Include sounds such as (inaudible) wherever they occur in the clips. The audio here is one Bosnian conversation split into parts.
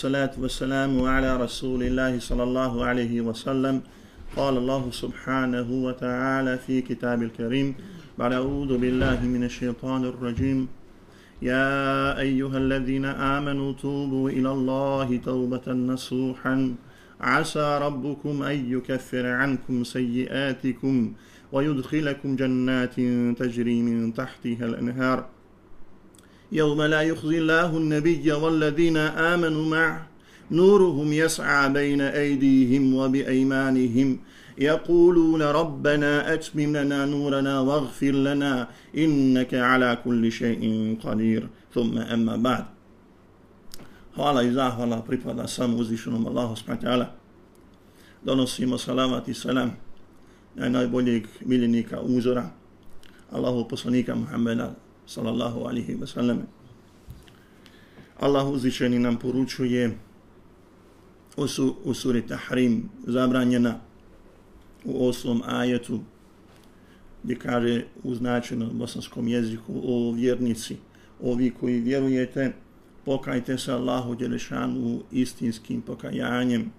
والصلاة والسلام على رسول الله صلى الله عليه وسلم. قال الله سبحانه وتعالى في كتاب الكريم بعد أعوذ بالله من الشيطان الرجيم. يا أيها الذين آمنوا توبوا إلى الله توبة نصوحا. عسى ربكم أن يكفر عنكم سيئاتكم ويدخلكم جنات تجري من تحتها الأنهار. يوم لا يخزي الله النبي والذين آمنوا معه. نورهم يسعى بين أيديهم وبأيمانهم. يقولون ربنا أتمم لنا نورنا واغفر لنا إنك على كل شيء قدير. ثم أما بعد. Hvala i zahvala pripada samo uzvišenom Allahu s.w.t. Donosimo salavat i salam na najboljeg miljenika uzora, Allahu poslanika Muhammeda sallallahu alihi wa sallam. Allah uzvišeni nam poručuje u, su, u suri Tahrim zabranjena u oslom ajetu gdje kaže u značenom bosanskom jeziku o vjernici, ovi koji vjerujete, pokajte se Allahu Đelešanu istinskim pokajanjem.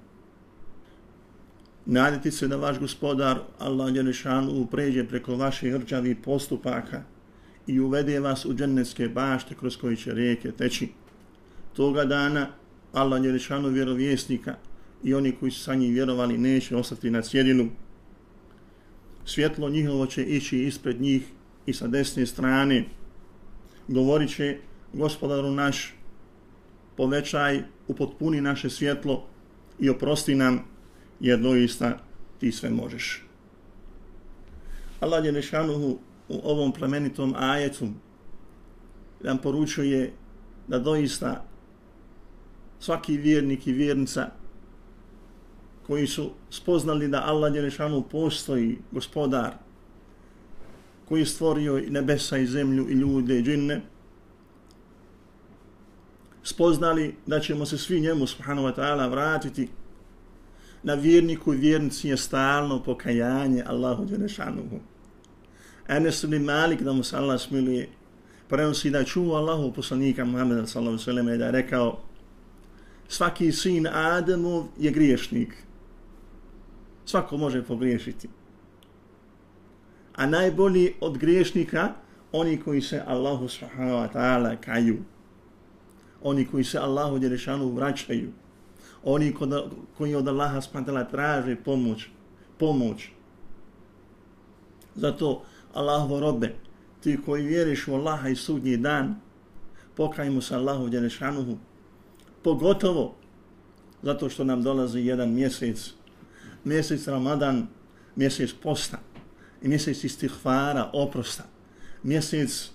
Nadite se da vaš gospodar Allah Đelešanu pređe preko vaših hrđavi postupaka i uvede vas u džennetske bašte kroz koje će rijeke teći. Toga dana Allah je rečano vjerovjesnika i oni koji su sa njim vjerovali neće ostati na sjedinu. Svjetlo njihovo će ići ispred njih i sa desne strane. Govorit će gospodaru naš povećaj, upotpuni naše svjetlo i oprosti nam jer doista ti sve možeš. Allah je rešanuhu u ovom plemenitom ajetu nam poručuje da doista svaki vjernik i vjernica koji su spoznali da Allah Đelešanu postoji gospodar koji je stvorio i nebesa i zemlju i ljude i džinne spoznali da ćemo se svi njemu subhanahu wa ta'ala vratiti na vjerniku i vjernici je stalno pokajanje Allahu Đelešanuhu. Enes ibn Malik, da mu se Allah smiluje, prenosi da čuo Allahu poslanika Muhammeda sallahu sallam i da je rekao svaki sin Adamov je griješnik. Svako može pogriješiti. A najbolji od griješnika oni koji se Allahu subhanahu wa ta'ala kaju. Oni koji se Allahu djerešanu vraćaju. Oni koji od Allaha subhanahu wa ta'ala traže pomoć. Pomoć. Zato Allahovo robe, ti koji vjeriš u Allaha i sudnji dan, pokajmo se Allahu Đelešanuhu. pogotovo zato što nam dolazi jedan mjesec, mjesec Ramadan, mjesec posta i mjesec istihvara, oprosta, mjesec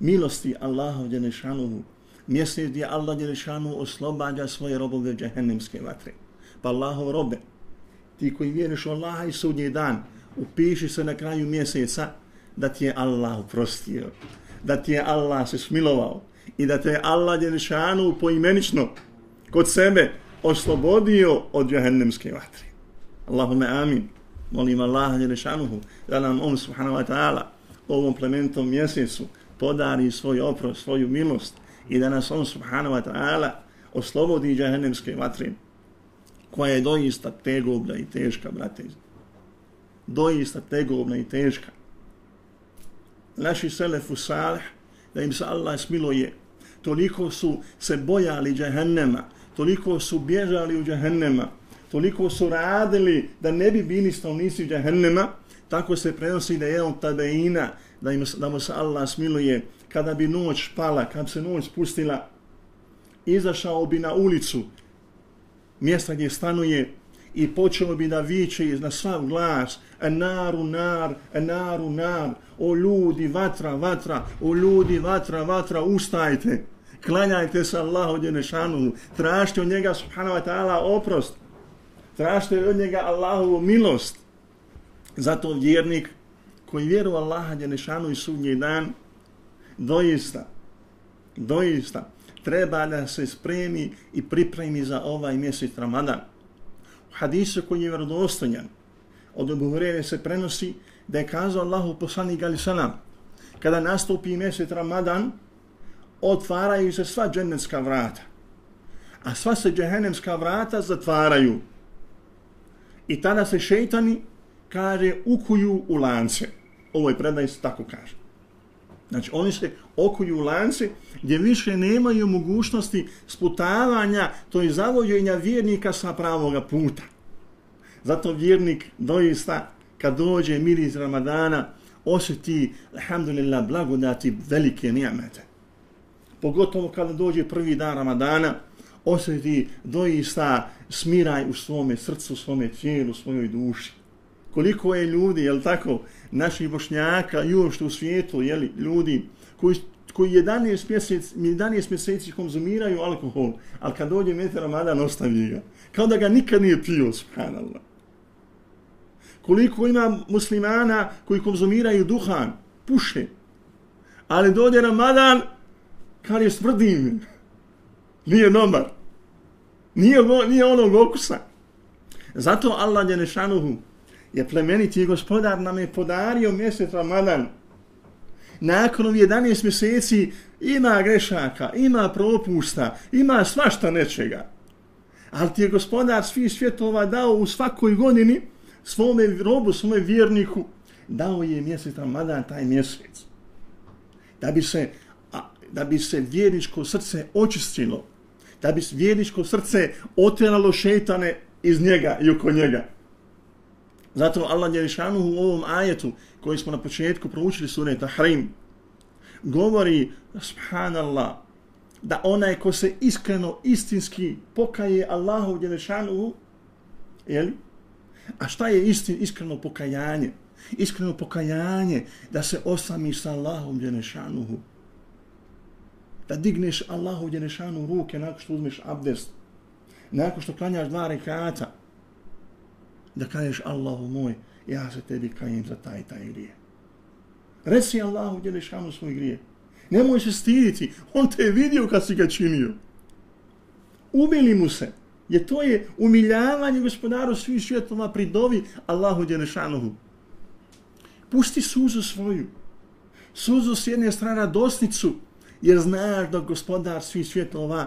milosti Allahu Đelešanuhu, mjesec gdje Allah djenešanuhu oslobađa svoje robove džehennemske vatre. Pa Allahov robe, ti koji vjeriš u Allaha i sudnji dan, upiši se na kraju mjeseca da ti je Allah uprostio, da ti je Allah se smilovao i da te je Allah Đelešanu poimenično kod sebe oslobodio od jahennemske vatre. Allahume amin. Molim Allah Đelešanuhu da nam on subhanahu wa ta'ala ovom plementom mjesecu podari svoj oprost, svoju milost i da nas on subhanahu wa ta'ala oslobodi jahennemske vatre koja je doista tegobna i teška, brate. Doista tegobna i teška naši selefu salih, da im se Allah smiluje, toliko su se bojali džahennema, toliko su bježali u džahennema, toliko su radili da ne bi bili stavnici džahennema, tako se prenosi da je on tabeina, da, im, da mu se Allah smiluje, kada bi noć pala, kad se noć spustila, izašao bi na ulicu, mjesta gdje stanuje, i počelo bi da viče na sav glas enaru nar, enaru nar, o ljudi, vatra, vatra, o ljudi, vatra, vatra, ustajte, klanjajte se Allahu Đelešanu, tražite od njega subhanahu wa ta'ala oprost, tražite od njega Allahovu milost. Zato vjernik koji vjeruje Allaha Đelešanu i sudnji dan, doista, doista, treba da se spremi i pripremi za ovaj mjesec Ramadan hadisu koji je vjerodostojan. Od Abu Hurere se prenosi da je kazao Allahu poslanik ali salam kada nastupi mjesec Ramadan otvaraju se sva džennetska vrata. A sva se džehennemska vrata zatvaraju. I tada se šeitani kaže ukuju u lance. Ovo je predaj se tako kaže. Znači oni se okuju u lance gdje više nemaju mogućnosti sputavanja to je zavođenja vjernika sa pravoga puta. Zato vjernik doista kad dođe mir iz Ramadana, osjeti, alhamdulillah, blagodati velike nijamete. Pogotovo kada dođe prvi dan Ramadana, osjeti doista smiraj u svome srcu, u svome tijelu, u svojoj duši. Koliko je ljudi, jel tako, naših bošnjaka, još u svijetu, jeli, ljudi koji, koji 11 mjeseci, 11 mjeseci konzumiraju alkohol, ali kad dođe mjeter Ramadan, ostavi ga. Kao da ga nikad nije pio, subhanallah koliko ima muslimana koji konzumiraju duhan, puše. Ali dođe Ramadan, kad je smrdim, nije nomar. Nije, nije onog okusa. Zato Allah je nešanuhu, je plemeniti gospodar nam je podario mjesec Ramadan. Nakon 11 mjeseci ima grešaka, ima propusta, ima svašta nečega. Ali ti je gospodar svih svjetova dao u svakoj godini svome robu, svome vjerniku, dao je mjesec Ramadan taj mjesec. Da bi se, a, da bi se vjerničko srce očistilo, da bi vjerničko srce otjeralo šeitane iz njega i oko njega. Zato Allah Đerišanu u ovom ajetu koji smo na početku proučili sura Tahrim govori, subhanallah, da onaj ko se iskreno, istinski pokaje Allahu Đerišanu, jeli, A šta je istin, iskreno pokajanje? Iskreno pokajanje da se osamiš sa Allahom djenešanuhu. Da digneš Allahu djenešanu ruke nakon što uzmeš abdest. Nakon što klanjaš dva rekata. Da kažeš Allahu moj, ja se tebi kajem za taj taj grije. Reci Allahu djenešanu svoj grije. Nemoj se stiditi, on te je vidio kad si ga činio. Ubili mu se je to je umiljavanje gospodaru svih svjetova pri dovi Allahu Đelešanuhu. Pusti suzu svoju. Suzu s jedne strane dosnicu, jer znaš da gospodar svih svjetova,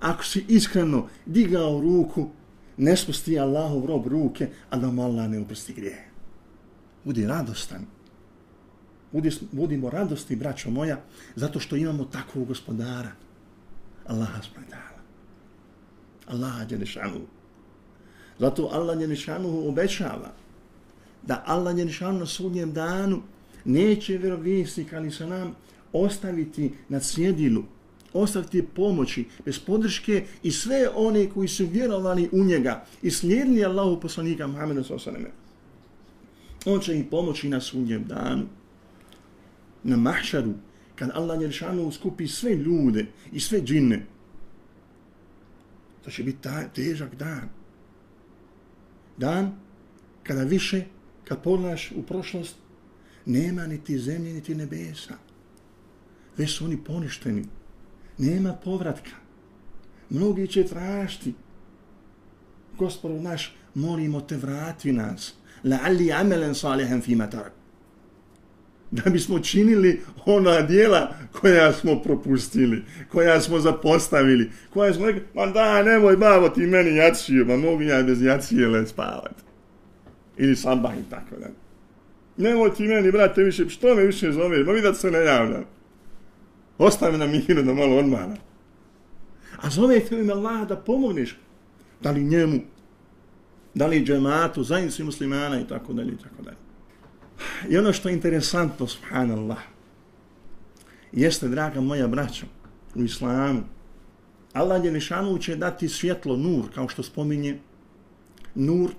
ako si iskreno digao ruku, ne spusti Allahu rob ruke, a da mu Allah ne uprsti grije. Budi radostan. Budi, budimo radosti, braćo moja, zato što imamo takvog gospodara. Allaha spredala. Allah Đelešanuhu. Zato Allah Đelešanuhu obećava da Allah Đelešanuhu na sudnjem danu neće vjerovijesnik, ali se nam ostaviti na sjedilu, ostaviti pomoći, bez podrške i sve one koji su vjerovali u njega i slijedili Allahu poslanika Muhammeda s.a.v. On će im pomoći na sudnjem danu, na mahšaru, kad Allah Jeršanu skupi sve ljude i sve džinne, To će biti taj težak dan. Dan kada više, kad pogledaš u prošlost, nema niti zemlje, niti nebesa. Već su oni poništeni. Nema povratka. Mnogi će tražiti. Gospod naš, molimo te vrati nas. La ali amelen salihan fima tarak da bismo činili ona dijela koja smo propustili, koja smo zapostavili, koja smo rekli, ma da, nemoj babo ti meni jaciju, ma mogu ja bez jacije le spavat. Ili sabah i tako da. Nemoj ti meni, brate, više, što me više zove, ma vidat se ne javljam. Ostavi na miru da malo odmara. A zove te ime Allah da pomogneš, da li njemu, da li džematu, zajednici muslimana i tako dalje i tako dalje. I ono što je interesantno, subhanallah, jeste, draga moja braća, u islamu, Allah Jelešanu će dati svjetlo, nur, kao što spominje, nur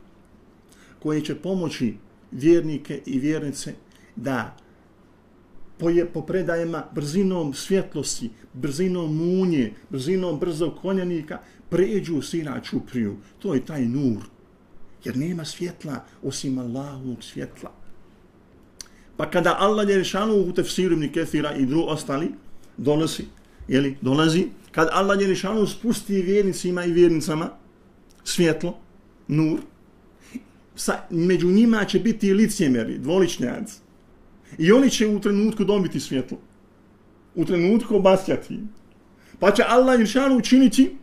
koji će pomoći vjernike i vjernice da po, je, po predajama brzinom svjetlosti, brzinom munje, brzinom brzog konjanika, pređu sina čupriju. To je taj nur. Jer nema svjetla osim Allahovog svjetla. Pa kada Allah je rešanu u tefsiru ibn Kethira i dru ostali, donosi, jeli, dolazi, kad Allah je rešanu spusti vjernicima i vjernicama svjetlo, nur, sa, među njima će biti licemeri, dvoličnjaci. I oni će u trenutku dobiti svjetlo. U trenutku obasjati. Pa će Allah Jeršanu učiniti,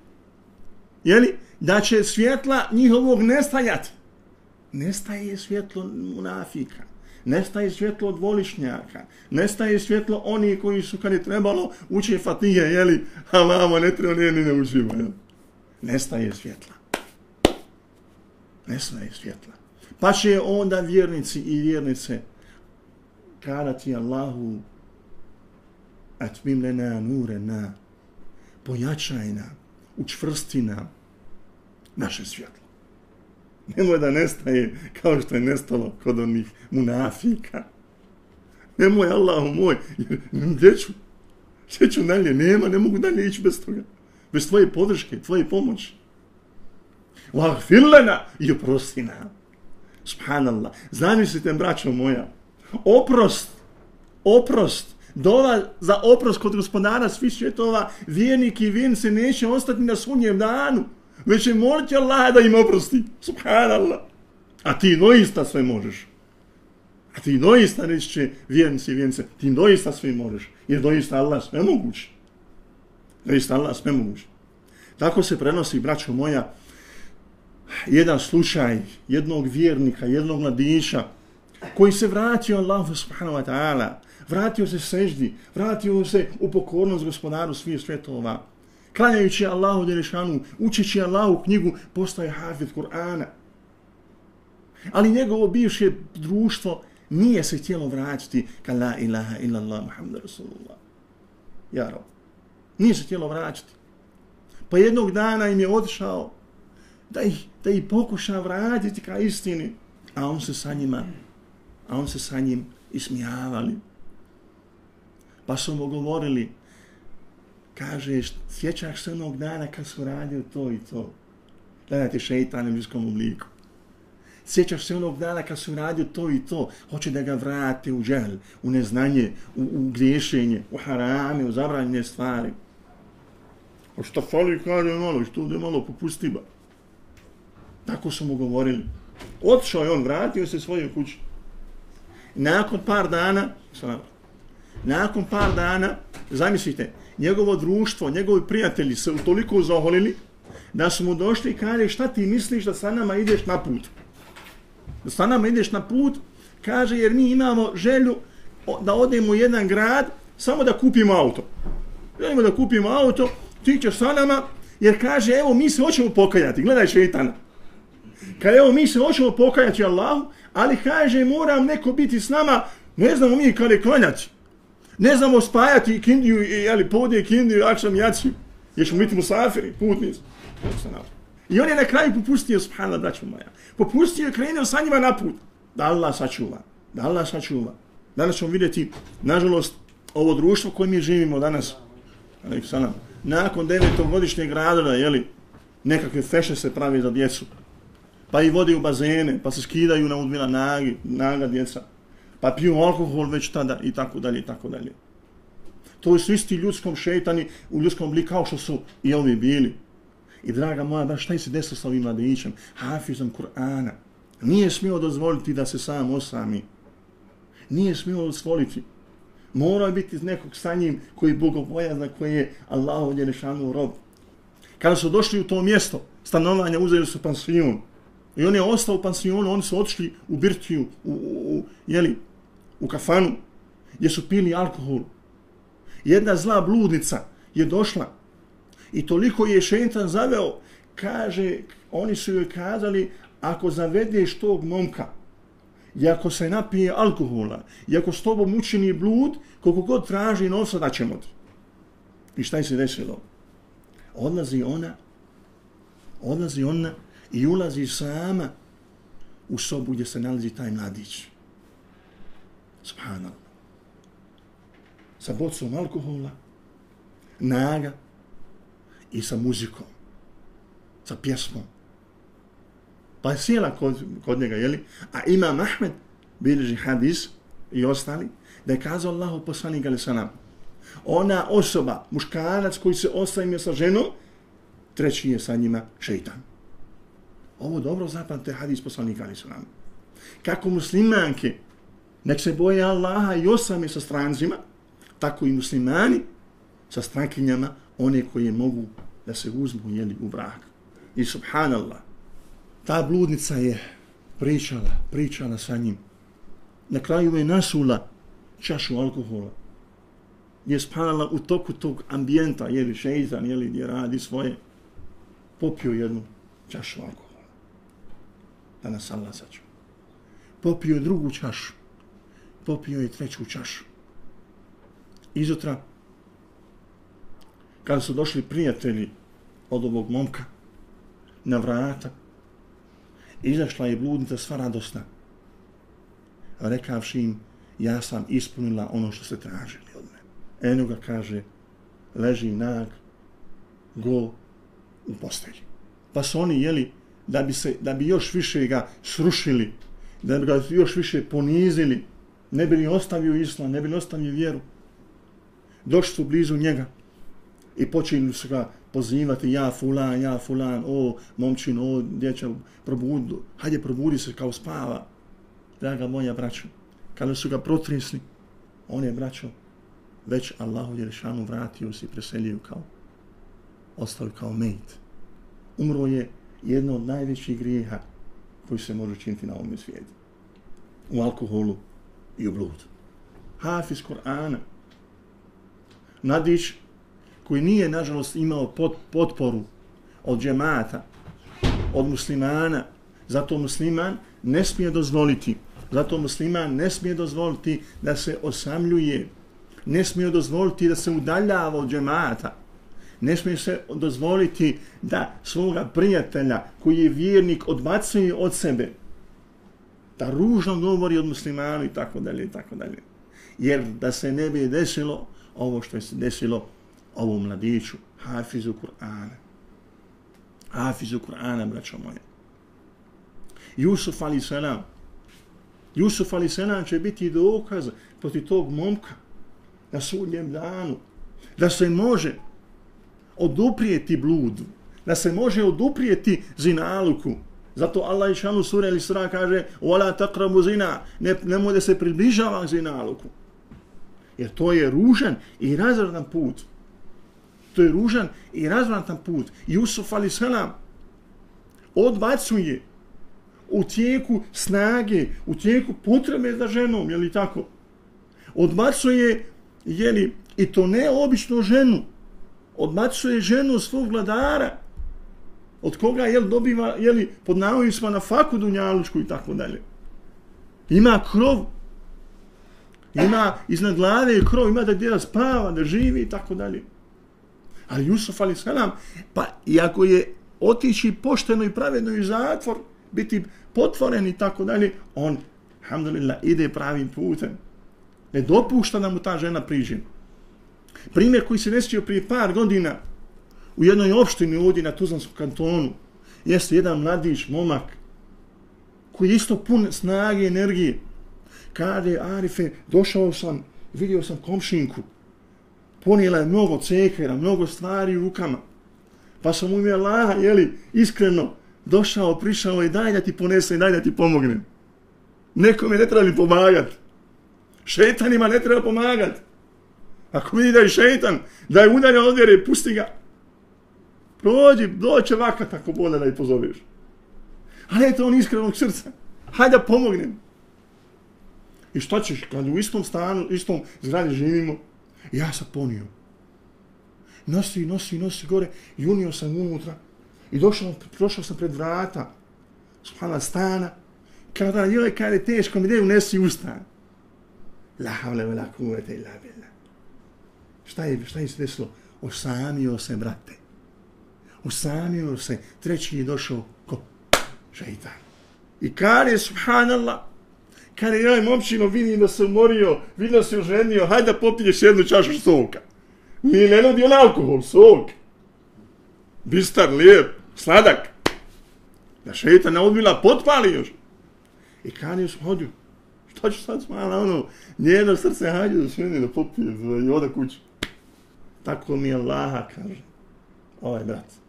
jeli, da će svjetla njihovog nestajati. Nestaje svjetlo munafika. Nestaje svjetlo od volišnjaka. Nestaje svjetlo oni koji su kad je trebalo uče fatije, jeli, a mama ne treba, ne, ni ne učimo, jel? Nestaje svjetla. Nestaje svjetla. Pa će onda vjernici i vjernice karati Allahu atmim lena nurena pojačaj nam, učvrsti nam naše svjetlo. (laughs) Nemoj da nestaje kao što je nestalo kod onih munafika. Nemoj, Allahu moj, gdje ću? Gdje ću dalje? Nema, ne mogu dalje ići bez toga. Bez tvoje podrške, tvoje pomoći. Vahfirlena i oprosti nam. Subhanallah. Zamislite, braćo moja, oprost, oprost, dova za oprost kod gospodara svih svjetova, vijenik i vijen se neće ostati na sunjem danu već će moliti Allah da im oprosti. Subhanallah. A ti doista sve možeš. A ti doista reći će vjernici i vjernice, ti doista sve možeš. Jer doista Allah sve mogući. Doista Allah sve mogući. Tako se prenosi, braćo moja, jedan slučaj jednog vjernika, jednog mladića, koji se vratio Allah subhanahu wa ta'ala, vratio se seždi, vratio se u pokornost gospodaru svih svjetova, klanjajući Allahu Đelešanu, učeći Allahu knjigu, postaje hafid Kur'ana. Ali njegovo bivše društvo nije se htjelo vratiti ka la ilaha illallah Muhammed Rasulullah. Ja rob. Nije se htjelo vratiti. Pa jednog dana im je odšao da ih, da ih pokuša vratiti ka istini. A on se sa njima, a on se sa njim ismijavali. Pa su mu govorili, kažeš, sjećaš se onog dana kad smo radili to i to. Gledajte šeitan u ljudskom obliku. Sjećaš se onog dana kad su radio to i to. Hoće da ga vrate u džel, u neznanje, u, u griješenje, u harame, u zabranjene stvari. A šta fali kaže ono, malo, što ovdje malo popusti ba. Tako su mu govorili. Otišao je on, vratio se svojoj kući. Nakon par dana, nakon par dana, zamislite, njegovo društvo, njegovi prijatelji se toliko zaholili da su mu došli i kaže šta ti misliš da sa nama ideš na put? Da sa nama ideš na put, kaže jer mi imamo želju da odemo u jedan grad samo da kupimo auto. Želimo da kupimo auto, ti ćeš sa nama, jer kaže evo mi se hoćemo pokajati, gledaj šeitana. Kaže evo mi se hoćemo pokajati Allahu, ali kaže moram neko biti s nama, ne znamo mi kada je klanjati ne znamo spajati kindiju, jeli, podije kindiju, akšam jaci, jer ćemo biti musafiri, putnici. I on je na kraju popustio, subhanallah, braćo moja, popustio i krenuo sa njima na put. Da Allah sačuva, da Allah sačuva. Danas ćemo vidjeti, nažalost, ovo društvo koje mi živimo danas, salam, nakon devetogodišnjeg radova, jeli, nekakve feše se pravi za djecu, pa i vode u bazene, pa se skidaju na udmila nagi, naga djeca, pa piju alkohol već tada i tako dalje i tako dalje. To su isti ljudskom šeitani u ljudskom obliku kao što su i ovi bili. I draga moja, da šta je se desilo sa ovim mladićem? Hafizom Kur'ana. Nije smio dozvoliti da se sam osami. Nije smio dozvoliti. Mora biti nekog sa njim koji je bogobojazna, koji je Allah ovdje nešanu rob. Kada su došli u to mjesto stanovanja, uzeli su pansion. I on je ostao u pansionu, oni su otišli u Birtiju, u, u, u, jeli, u kafanu gdje su pili alkohol. Jedna zla bludnica je došla i toliko je šentan zaveo, kaže, oni su joj kazali, ako zavedeš tog momka, i ako se napije alkohola, i ako s tobom učini blud, koliko god traži novca, da ćemo ti. I šta je se desilo? Odlazi ona, odlazi ona i ulazi sama u sobu gdje se nalazi taj mladić. Subhanallah. Sa bocom alkohola, naga i sa muzikom, sa pjesmom. Pa je sjela kod, kod njega, jeli? A Imam Ahmed, bilježi hadis i ostali, da je kazao Allahu poslanik ali sanam. Ona osoba, muškarac koji se ostavio sa ženom, treći je sa njima šeitan. Ovo dobro zapamte hadis poslanika ali su nam. Kako muslimanke nek se boje Allaha i osami sa strancima, tako i muslimani sa strankinjama, one koje mogu da se uzmu jeli, u brak. I subhanallah, ta bludnica je pričala, pričala sa njim. Na kraju je nasula čašu alkohola. Je spala u toku tog ambijenta, jeli šeitan, jeli gdje radi svoje, popio jednu čašu alkohola. Da nas Allah saču. Popio drugu čašu. Popio je treću čašu. Izutra, kada su došli prijatelji od ovog momka na vrata, izašla je bludnica sva radosna, rekavši im, ja sam ispunila ono što ste tražili od mene. Eno ga kaže, leži nag, go u postelji. Pa su oni jeli, da bi, se, da bi još više ga srušili, da bi ga još više ponizili, ne bi li ostavio islam, ne bi li ostavio vjeru. Došli su blizu njega i počeli su ga pozivati, ja fulan, ja fulan, o momčin, o dječa, probudi, hajde probudi se kao spava. Draga moja braćo. kada su ga protresli, on je braćo, već Allahu Jerešanu vratio se i preselio kao, ostao kao mejt. Umro je jedno od najvećih grijeha koji se može činiti na ovom svijetu. U alkoholu i u blud. Hafiz Kur'ana. Mladić koji nije, nažalost, imao pot, potporu od džemata, od muslimana, zato musliman ne smije dozvoliti Zato musliman ne smije dozvoliti da se osamljuje, ne smije dozvoliti da se udaljava od džemata, ne smije se dozvoliti da svoga prijatelja koji je vjernik odbacuje od sebe, da ružno govori od muslimana i tako dalje i tako dalje. Jer da se ne bi desilo ovo što je se desilo ovom mladiću, Hafizu Kur'ana. Hafizu Kur'ana, braćo moje. Jusuf ali salam, Jusuf ali Selam će biti dokaz proti tog momka na sudnjem danu. Da se može oduprijeti bludu. Da se može oduprijeti zinaluku. Zato Allah i šanu sura ili sura kaže وَلَا تَقْرَبُ zina. Ne, ne može se približava zinaluku. Jer to je ružan i razvratan put. To je ružan i razvratan put. Jusuf ali selam odbacuje u tijeku snage, u tijeku potrebe za ženom, je li tako? Odbacuje, je li, i to ne obično ženu, odbacuje ženu svog vladara, od koga, jel dobiva, je li, pod navodnicima na faku dunjalučku i tako dalje. Ima krov, ima iznad glave krov, ima da gdje spava, da živi i tako dalje. Ali Jusuf ali salam, pa iako je otići pošteno i pravedno i zatvor, biti potvoren i tako dalje, on, alhamdulillah, ide pravim putem. Ne dopušta da mu ta žena priđe. Primjer koji se desio prije par godina u jednoj opštini ovdje na Tuzlanskom kantonu jeste jedan mladić, momak, koji je isto pun snage, energije. Kade, Arife, došao sam, vidio sam komšinku, ponijela je mnogo cekera, mnogo stvari u rukama. Pa sam u ime Allaha, jeli, iskreno, došao, prišao i daj da ti ponese, daj da ti pomognem. Nekome ne treba ni pomagat. Šetanima ne treba pomagat. Ako vidi da je šetan, da je udalja od vjere, pusti ga. Prođi, doće vaka tako bolje da pozoveš. Ali eto on iskrenog srca. Hajde da pomognem. I šta ćeš, kad u istom stanu, istom zgradi živimo, ja sam ponio. Nosi, nosi, nosi gore i unio sam unutra. I došao, prošao sam pred vrata, subhana stana, kada joj, ovaj, kada je teško, mi deju nesi usta. La havle vela kuvete illa billah. Šta je, šta je se desilo? Osamio se, brate usamio se. Treći je došao ko? Šeitan. I kar je, subhanallah, kar je joj momčino, vidim da se umorio, vidim da se uženio, hajde da popiješ jednu čašu soka. Nije ne nudi on alkohol, sok. Bistar, lijep sladak. Da šeitan ne odbila, potpali još. I kar je hodio, što ću sad smala, ono, njeno srce hađe da šeni da popije i oda kući. Tako mi je Allaha, kaže, ovaj brat.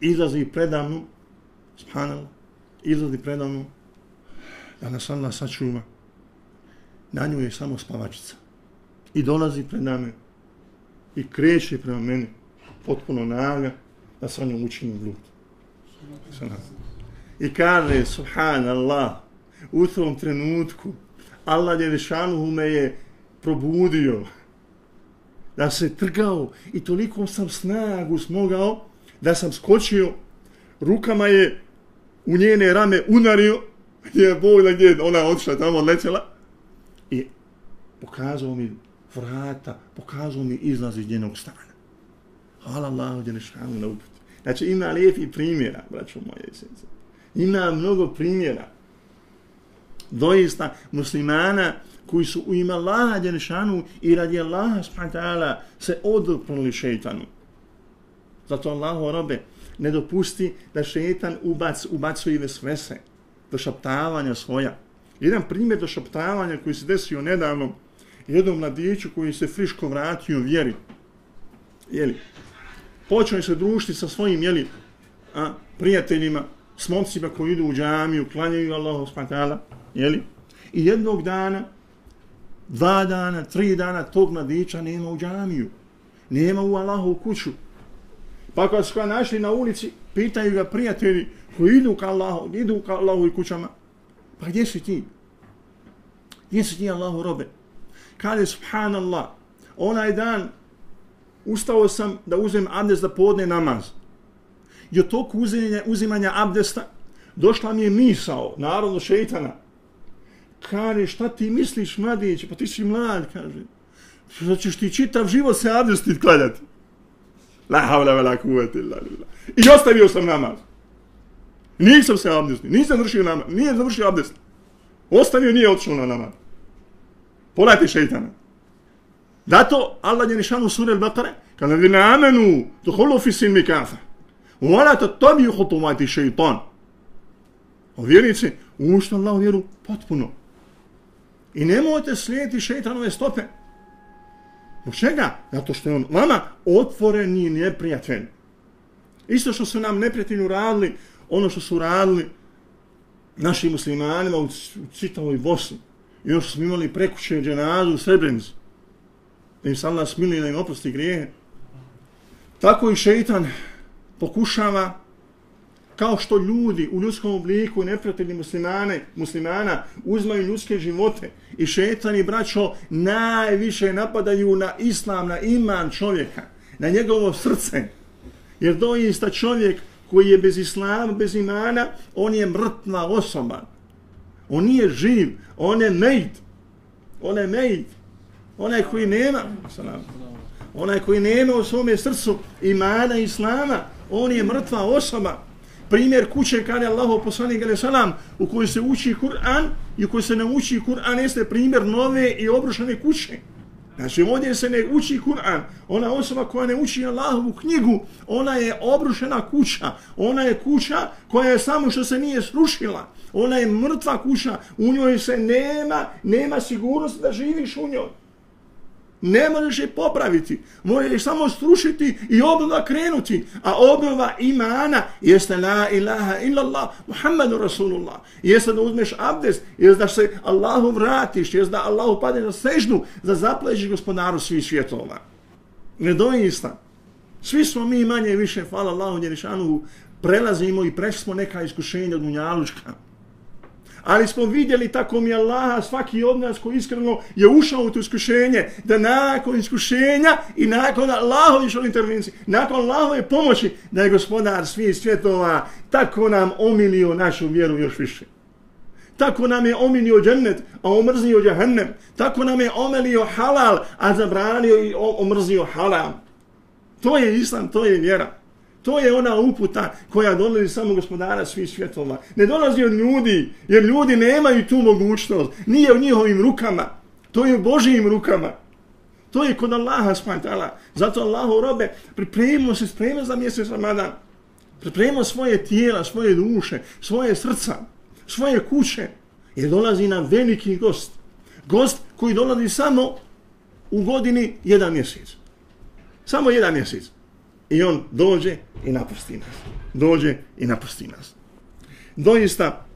Izlazi predavno subhanallah, izlazi predavno, da nas Allah sačuva, na nju je samo spavačica. I dolazi pred name i kreće prema meni potpuno naga da sa njom učinim blud. I kaže, subhanallah, u tom trenutku Allah je Jedešanuhu me je probudio da se trgao i toliko sam snagu smogao da sam skočio, rukama je u njene rame unario, gdje je Bog da gdje ona odšla tamo lećela i pokazao mi vrata, pokazao mi izlaz iz njenog stana. Hvala Allah, gdje nešanu na uput. Znači ima lijepi primjera, braćo moje i sence. Ima mnogo primjera. Doista muslimana koji su u ime Allaha Đelešanu i radi Allaha spantala se oduprli šeitanu. Zato Allaho robe ne dopusti da šetan ubac, ubacuje vesvese, do šaptavanja svoja. Jedan primjer do šaptavanja koji se desio nedavno jednom mladiću koji se friško vratio vjeri. Jeli, počeo se družiti sa svojim jeli, a, prijateljima, s momcima koji idu u džamiju, klanjaju Allahu spatala, Jeli, I jednog dana dva dana, tri dana tog mladića nema u džamiju. Nema u Allahu kuću. Pa kad su ga našli na ulici, pitaju ga prijatelji koji idu ka Allahu, idu ka Allahu i kućama. Pa gdje si ti? Gdje si ti Allahu robe? Kaže, subhanallah, onaj dan ustao sam da uzem abdest da podne namaz. I od tog uzimanja, uzimanja abdesta došla mi je misao, narodno šeitana, kaže, šta ti misliš, mladić, pa ti si mlad, kaže. Znači, ti čitav život se abdestit kladati. La havla vela kuvati illa lillah. I ostavio sam namaz. Nisam se abdestio, nisam vršio namaz, nije završio abdest. Ostavio, nije otišao na namaz. Polajte šeitana. Zato Allah je nišanu sura al-Baqara, kada vi namenu, to fi sin mi kafa. Vala to tobi uhutumati šeitan. O vjernici, ušte Allah vjeru potpuno. I nemojte slijediti šeitanove stope. Zbog čega? Zato što je on vama otvoreni neprijatelj. Isto što su nam neprijatelji uradili, ono što su uradili našim muslimanima u citavoj Bosni. I još smo imali prekuće dženazu u Srebrenicu. Da im sam nas smili da im oprosti grijehe. Tako i šeitan pokušava kao što ljudi u ljudskom obliku neprijatelji muslimane, muslimana uzmaju ljudske živote i šetani braćo najviše napadaju na islam, na iman čovjeka, na njegovo srce. Jer doista čovjek koji je bez islama, bez imana, on je mrtva osoba. On nije živ, on je mejd. On je mejd. Onaj koji nema, onaj koji nema u svome srcu imana islama, on je mrtva osoba primjer kuće kada je Allah poslanik alejhi salam u kojoj se uči Kur'an i u kojoj se ne uči Kur'an jeste primjer nove i obrušene kuće. Znači ovdje se ne uči Kur'an. Ona osoba koja ne uči Allahovu knjigu, ona je obrušena kuća. Ona je kuća koja je samo što se nije srušila. Ona je mrtva kuća. U njoj se nema, nema sigurnosti da živiš u njoj ne možeš je popraviti, možeš samo strušiti i obnova krenuti, a obnova imana jeste la ilaha illallah, Muhammedu Rasulullah, jeste da uzmeš abdest, jeste da se Allahu vratiš, jeste da Allahu padne na sežnu, da zapleđiš gospodaru svih svjetova. Ne doista. Svi smo mi manje više, hvala Allahu, njerišanu, prelazimo i prešli smo neka iskušenja od Munjalučka. Ali smo vidjeli tako mi Allah, svaki od nas koji iskreno je ušao u to iskušenje, da nakon iskušenja i nakon Allahovi što intervenciji, nakon Allahove pomoći, da je gospodar svih svjetova tako nam omilio našu vjeru još više. Tako nam je omilio džennet, a omrzio džahennem. Tako nam je omilio halal, a zabranio i omrzio halal. To je islam, to je vjera. To je ona uputa koja dolazi samo gospodara svih svjetova. Ne dolazi od ljudi, jer ljudi nemaju tu mogućnost. Nije u njihovim rukama. To je u Božijim rukama. To je kod Allaha spantala. Zato Allahu robe, pripremimo se, spremimo za mjesec Ramadan. Pripremimo svoje tijela, svoje duše, svoje srca, svoje kuće. Jer dolazi nam veliki gost. Gost koji dolazi samo u godini jedan mjesec. Samo jedan mjesec. I on dođe i napusti nas. Dođe i napusti nas. doista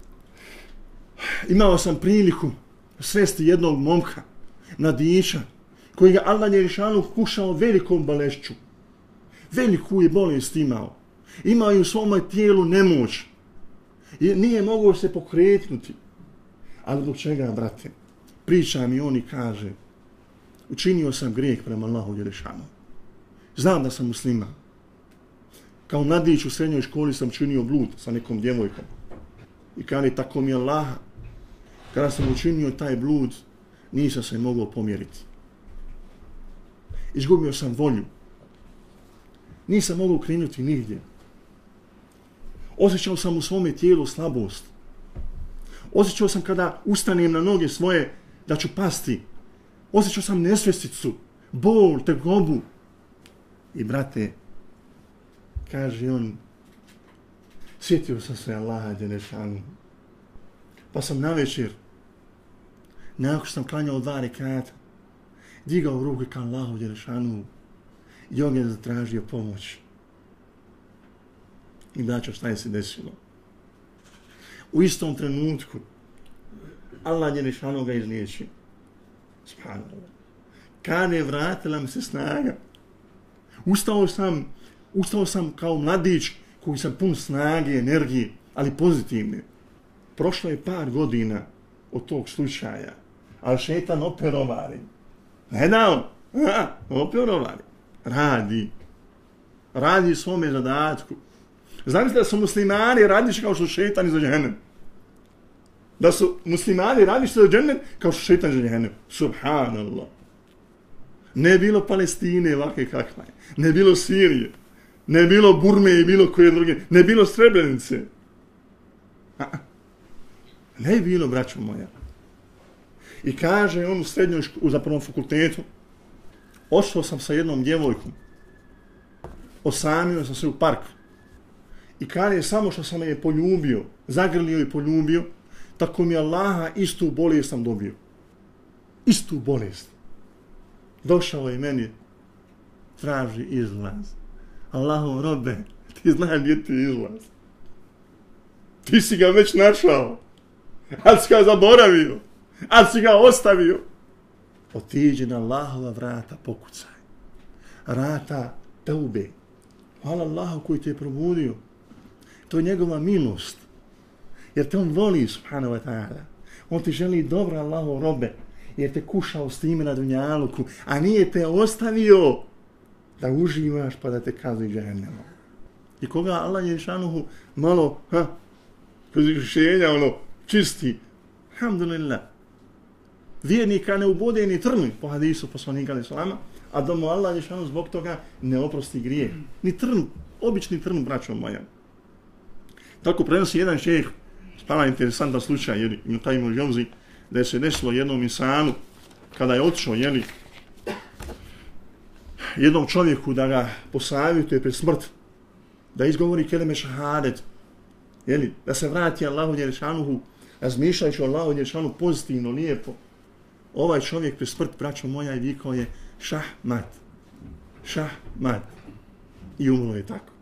imao sam priliku svesti jednog momka, mladića, koji ga Allah Njerišanu kušao velikom bolešću. Veliku je bolest imao. Imao je u svom tijelu nemoć. I nije mogao se pokretnuti. Ali zbog čega, brate? Priča mi on i kaže, učinio sam grijeh prema Allahu Jerešanu. Znam da sam musliman. Kao mladić u srednjoj školi sam činio blud sa nekom djevojkom. I kaže, tako mi je Allah, kada sam učinio taj blud, nisam se mogao pomjeriti. Izgubio sam volju. Nisam mogao krenuti nigdje. Osjećao sam u svome tijelu slabost. Osjećao sam kada ustanem na noge svoje da ću pasti. Osjećao sam nesvesticu, bol, tegobu. I brate, kaže on, sjetio sam se Allaha Đelešanu. Pa sam na večer, nakon što sam klanjao dva rekata, digao ruke ka Allahu Đelešanu i on je zatražio pomoć. I braćo, šta je se desilo? U istom trenutku Allah Đelešanu ga izliječi. Subhanallah. Kada je vratila mi se snaga, ustao sam, ustao sam kao mladić koji sam pun snage, energije, ali pozitivne. Prošlo je par godina od tog slučaja, ali šetan operovali. Ne da on, operovali. Radi. Radi svome zadatku. Znači da su muslimani radiš kao što šetan iza džehennem. Da su muslimani radiš za džennet kao što šetan iza džehennem. Subhanallah. Ne bilo Palestine ovakve kakva je. Ne bilo Sirije. Ne bilo Burme i bilo koje druge. Ne bilo Srebrenice. A, ne bilo, braćo moja. I kaže on u srednjoj školu, za prvom fakultetu, ošao sam sa jednom djevojkom. Osamio sam se u park. I kaže samo što sam je poljubio, zagrlio i poljubio, tako mi Allaha istu bolest sam dobio. Istu bolest došao je meni, traži izlaz. Allahov robe, ti znaš gdje ti izlaz. Ti si ga već našao, ali si ga zaboravio, ali si ga ostavio. Otiđi na Allahova vrata, pokucaj. Vrata teube. Hvala Allahu koji te je probudio. To je njegova milost. Jer te on voli, subhanahu wa ta'ala. On ti želi dobro Allahov robe jer te kušao s time na dunjaluku, a nije te ostavio da uživaš pa da te kazni džehennemo. I koga Allah je šanuhu malo, ha, kroz rješenja, ono, čisti, alhamdulillah, vjernika ne ubode ni trnu, po hadisu poslanika ali salama, a da mu Allah je šanuhu zbog toga ne oprosti grije. Ni trnu, obični trnu, braćo moja. Tako prenosi jedan šeheh, stala interesantan slučaj, jer ima taj imao želzi, da je se desilo jednom insanu kada je otišao jeli, jednom čovjeku da ga posavjetuje pred smrt, da izgovori keleme šahadet, jeli, da se vrati Allahu Đelešanuhu, razmišljajući o Allahu Đelešanuhu pozitivno, lijepo. Ovaj čovjek pred smrt, braćo moja, i vikao je šahmat, mat. Mat. I umro je tako.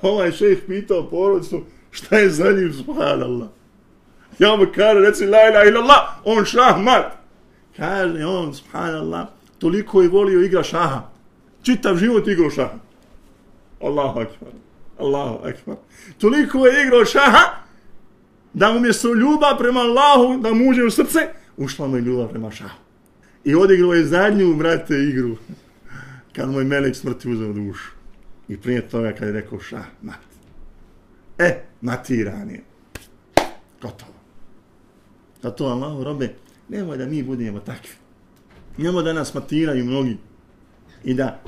Pa ovaj šeh pitao porodicu šta je za njim, subhanallah. Ja mu kaže, reci la ilaha illallah, on šahmat. Kaže on, subhanallah, toliko je volio igra šaha. Čitav život igrao šaha. Allahu akbar. Allahu akbar. Toliko je igrao šaha, da mu mjesto ljubav prema Allahu, da mu uđe u srce, ušla mu je ljubav prema šahu. I odigrao je zadnju, brate, igru. Kad moj melek smrti uzeo dušu. I prije toga kad je rekao šah, mat. E, matiran je. Gotovo. Zato Allahu robe, nemoj da mi budemo takvi. Njemo da nas matiraju mnogi. I da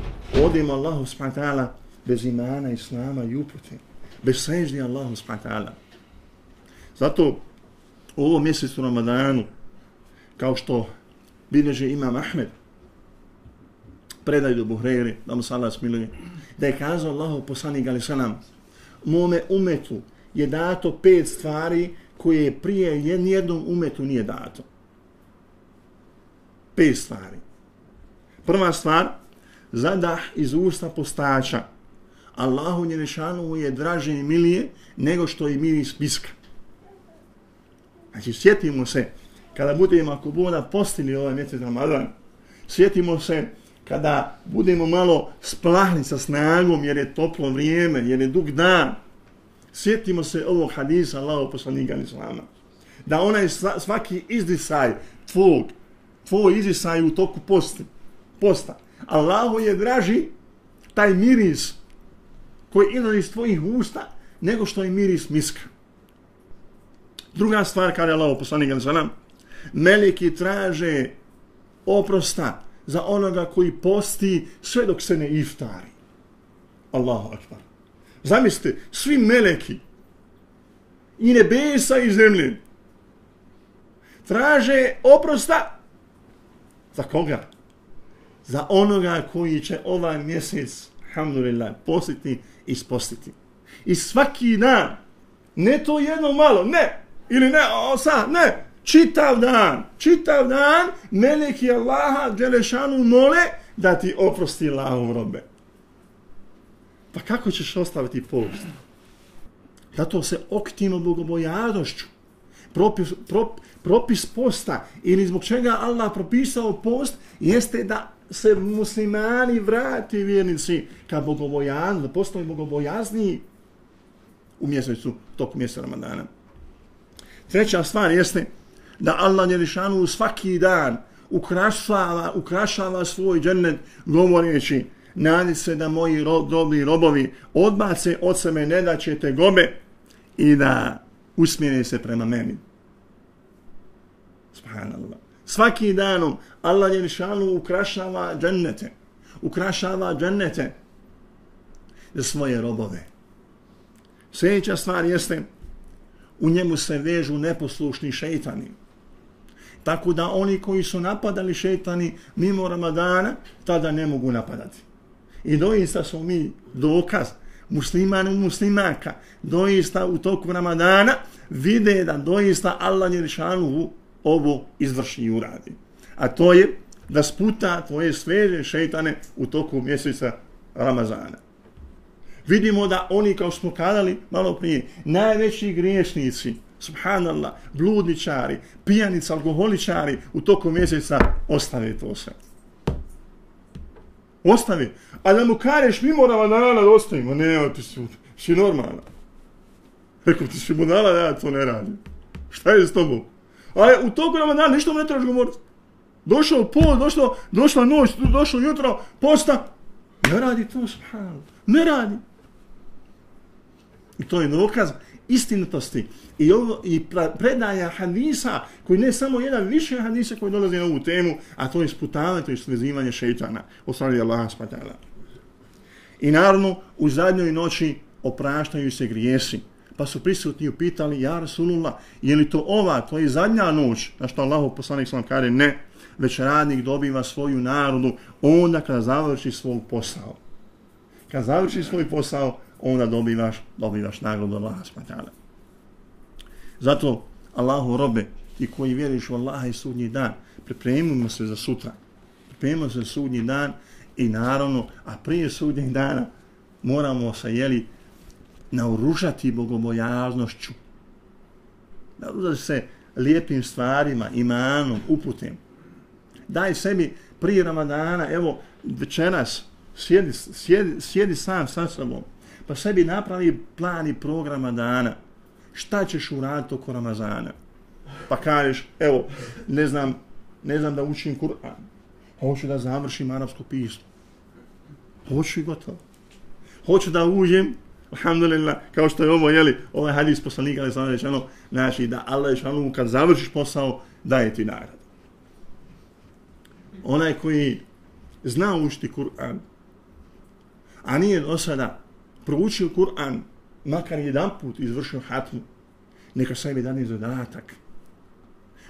odimo Allahu s.w.t. bez imana, islama i upute. Bez sežnje Allahu s.w.t. Zato u ovom mjesecu Ramadanu, kao što bilježe Imam Ahmed, predaj do Buhrejri, da mu sallah smiluje, da je kazao Allahu poslanik ali salam, mome umetu je dato pet stvari koje prije jednom umetu nije dato. Pet stvari. Prva stvar, zadah iz usta postača, Allahu Njerešanu je draže i milije nego što je miris spiska. Znači, sjetimo se, kada budemo ako boda postili ovaj mjesec Ramadan, sjetimo se kada budemo malo splahni sa snagom jer je toplo vrijeme, jer je dug dan, sjetimo se ovog hadisa Allahu poslanika Islama. Da onaj svaki izdisaj tvog, tvoj izisaj u toku posti, posta, Allahu je draži taj miris koji izlazi iz tvojih usta nego što je miris miska. Druga stvar, kada je Allah poslanik nam, meliki traže oprosta za onoga koji posti sve dok se ne iftari. Allahu akbar. Zamislite, svi meleki i nebesa i zemlje traže oprosta za koga? Za onoga koji će ovaj mjesec, alhamdulillah, postiti i spostiti. I svaki dan, ne to jedno malo, ne, ili ne, o, sa, ne, čitav dan, čitav dan, meleki Allaha, Đelešanu, mole da ti oprosti Allahom robe. Pa kako ćeš ostaviti post? Zato se oktimo bogobojaznošću. Propis, prop, propis posta ili zbog čega Allah propisao post jeste da se muslimani vrati vjernici ka bogobojaznu, da postoji bogobojazni u mjesecu, toku mjeseca Ramadana. Treća stvar jeste da Allah Njerišanu svaki dan ukrašava, ukrašava svoj džennet govoreći nadi se da moji ro, dobri robovi odbace od sebe ne da ćete gobe i da usmjere se prema meni. Subhanallah. Svaki danom Allah je Njerišanu ukrašava džennete. Ukrašava džennete za svoje robove. Sljedeća stvar jeste u njemu se vežu neposlušni šeitani. Tako da oni koji su napadali šeitani mimo Ramadana, tada ne mogu napadati. I doista su mi dokaz muslimanu muslimaka, doista u toku Ramadana vide da doista Allah Njerišanu ovo izvrši i uradi. A to je da sputa tvoje sveže šeitane u toku mjeseca Ramazana. Vidimo da oni, kao smo kadali malo prije, najveći griješnici, subhanallah, bludničari, pijanici, alkoholičari u toku mjeseca ostave to sve. Ostavi. A da mu kareš mimo Ramadana da ostavimo. Ne, ti si, si normalna. Rekao, ti si budala, ja to ne radim. Šta je s tobom? A u toku Ramadana ništa mu ne trebaš govoriti. Došao pol, došlo, došla noć, došlo jutro, posta. Ne radi to, subhanallah. Ne radi. I to je dokaz istinitosti i ovo i predaja hadisa koji ne samo jedan više hadisa koji dolazi na ovu temu, a to je sputavanje, to je svezivanje šeitana Ostavljaju Allah Allaha spatala. I naravno, u zadnjoj noći opraštaju se grijesi. Pa su prisutni upitali, ja Rasulullah, je li to ova, to je zadnja noć, na što Allahov poslanik sam kare, ne, već radnik dobiva svoju narodu onda kada završi svoj posao. Kad završi svoj posao, onda dobivaš, dobivaš nagradu Allaha smatala. Zato Allahu robe i koji vjeriš u Allaha i sudnji dan, pripremimo se za sutra. Pripremimo se za sudnji dan i naravno, a prije sudnjeg dana moramo se jeli naoružati bogobojaznošću. Naoružati se lijepim stvarima, imanom, uputem. Daj sebi prije Ramadana, evo večeras, sjedi, sjedi, sjedi sam sa sobom, pa sebi napravi plan i programa dana. Šta ćeš uraditi oko Ramazana? Pa kažeš, evo, ne znam, ne znam da učim Kur'an. Hoću da završim arapsko pismo. Hoću i gotovo. Hoću da uđem, alhamdulillah, kao što je ovo, jeli, ovaj hadis poslanika, ali sam rečeno, znači da Allah je šanu, kad završiš posao, daje ti nagradu. Onaj koji zna učiti Kur'an, a nije do sada proučio Kur'an, makar jedan put izvršio hatmu, neka sebi dani zadatak.